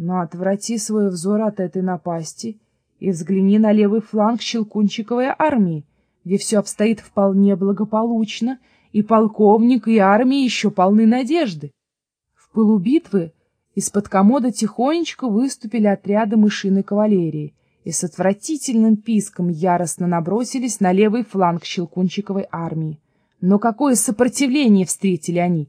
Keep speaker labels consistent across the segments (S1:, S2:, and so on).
S1: Но отврати свой взор от этой напасти и взгляни на левый фланг Щелкунчиковой армии, где все обстоит вполне благополучно, и полковник, и армия еще полны надежды. В пылу битвы из-под комода тихонечко выступили отряды мышиной кавалерии и с отвратительным писком яростно набросились на левый фланг Щелкунчиковой армии. Но какое сопротивление встретили они!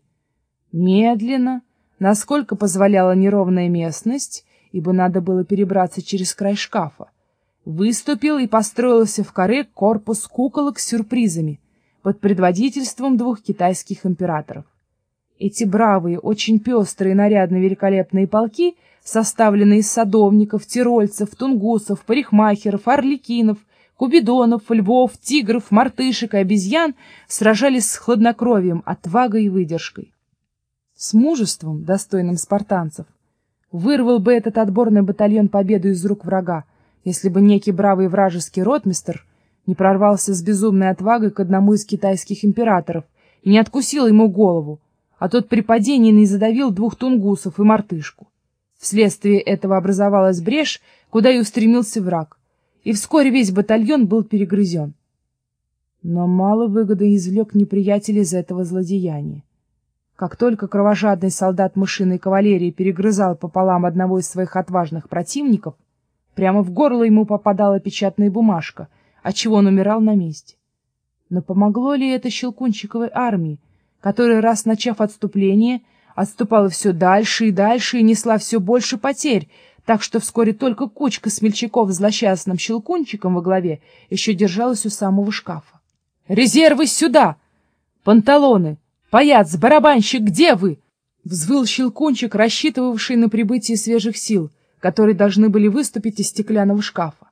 S1: Медленно, насколько позволяла неровная местность, ибо надо было перебраться через край шкафа, выступил и построился в коре корпус куколок с сюрпризами под предводительством двух китайских императоров. Эти бравые, очень пестрые, нарядно великолепные полки, составленные из садовников, тирольцев, тунгусов, парикмахеров, орликинов, кубидонов, львов, тигров, мартышек и обезьян, сражались с хладнокровием, отвагой и выдержкой. С мужеством, достойным спартанцев, вырвал бы этот отборный батальон победу из рук врага, если бы некий бравый вражеский ротмистр не прорвался с безумной отвагой к одному из китайских императоров и не откусил ему голову, а тот при падении не задавил двух тунгусов и мартышку. Вследствие этого образовалась брешь, куда и устремился враг, и вскоре весь батальон был перегрызен. Но мало выгоды извлек неприятель из этого злодеяния. Как только кровожадный солдат мышиной кавалерии перегрызал пополам одного из своих отважных противников, прямо в горло ему попадала печатная бумажка, отчего он умирал на месте. Но помогло ли это Щелкунчиковой армии, которая, раз начав отступление, отступала все дальше и дальше и несла все больше потерь, так что вскоре только кучка смельчаков с злосчастным Щелкунчиком во главе еще держалась у самого шкафа. «Резервы сюда! Панталоны!» «Паяц, барабанщик, где вы?» Взвыл щелкунчик, рассчитывавший на прибытие свежих сил, которые должны были выступить из стеклянного шкафа.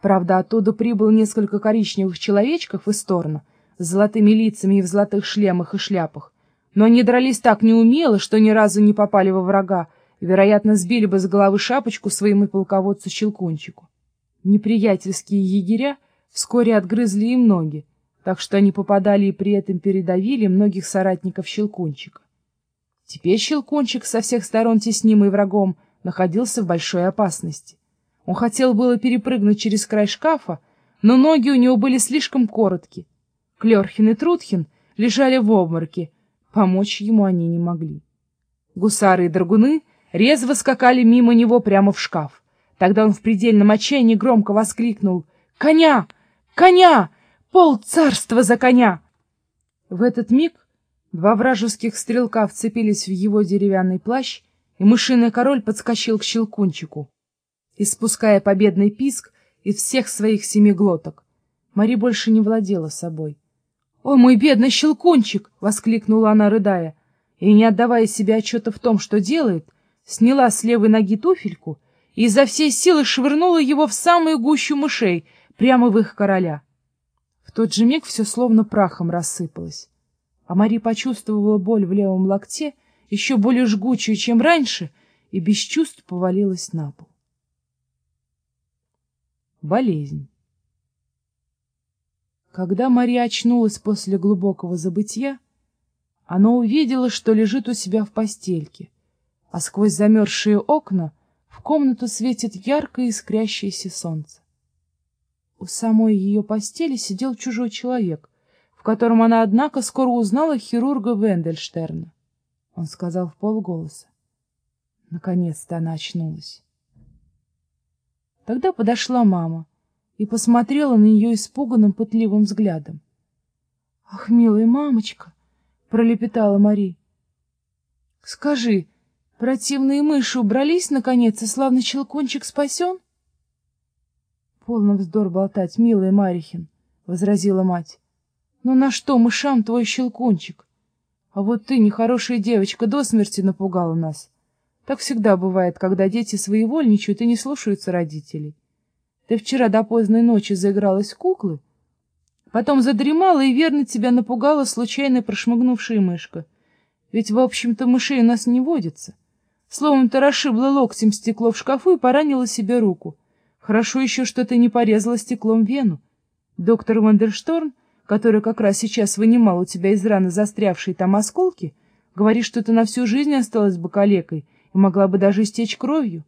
S1: Правда, оттуда прибыл несколько коричневых человечков из стороны, с золотыми лицами и в золотых шлемах и шляпах, но они дрались так неумело, что ни разу не попали во врага, вероятно, сбили бы с головы шапочку своему полководцу Щелкунчику. Неприятельские егеря вскоре отгрызли им ноги, так что они попадали и при этом передавили многих соратников Щелкунчика. Теперь Щелкунчик, со всех сторон теснимый врагом, находился в большой опасности. Он хотел было перепрыгнуть через край шкафа, но ноги у него были слишком короткие. Клерхин и Трутхин лежали в обморке, помочь ему они не могли. Гусары и драгуны резво скакали мимо него прямо в шкаф. Тогда он в предельном отчаянии громко воскликнул «Коня! Коня!» Пол царства за коня! В этот миг два вражеских стрелка вцепились в его деревянный плащ, и мышиный король подскочил к щелкунчику, испуская победный писк из всех своих семи глоток. Мари больше не владела собой. — О, мой бедный щелкунчик! — воскликнула она, рыдая, и, не отдавая себе отчета в том, что делает, сняла с левой ноги туфельку и изо всей силы швырнула его в самую гущу мышей, прямо в их короля. В тот же миг все словно прахом рассыпалось. А Мари почувствовала боль в левом локте, еще более жгучую, чем раньше, и без чувств повалилась на пол. Болезнь. Когда Мария очнулась после глубокого забытья, она увидела, что лежит у себя в постельке, а сквозь замерзшие окна в комнату светит яркое искрящееся солнце. У самой ее постели сидел чужой человек, в котором она, однако, скоро узнала хирурга Вендельштерна. Он сказал в полголоса. Наконец-то она очнулась. Тогда подошла мама и посмотрела на нее испуганным, пытливым взглядом. — Ах, милая мамочка! — пролепетала Мари. — Скажи, противные мыши убрались, наконец, и славный челкончик спасен? — Полно вздор болтать, милая Марихин, — возразила мать. — Ну на что мышам твой щелкунчик? А вот ты, нехорошая девочка, до смерти напугала нас. Так всегда бывает, когда дети своевольничают и не слушаются родителей. Ты вчера до поздной ночи заигралась куклы, потом задремала и верно тебя напугала случайно прошмыгнувшая мышка. Ведь, в общем-то, мышей у нас не водится. Словом, ты расшибла локтем стекло в шкафу и поранила себе руку. Хорошо еще, что ты не порезала стеклом вену. Доктор Вандершторн, который как раз сейчас вынимал у тебя из раны застрявшие там осколки, говорит, что ты на всю жизнь осталась бы калекой и могла бы даже истечь кровью.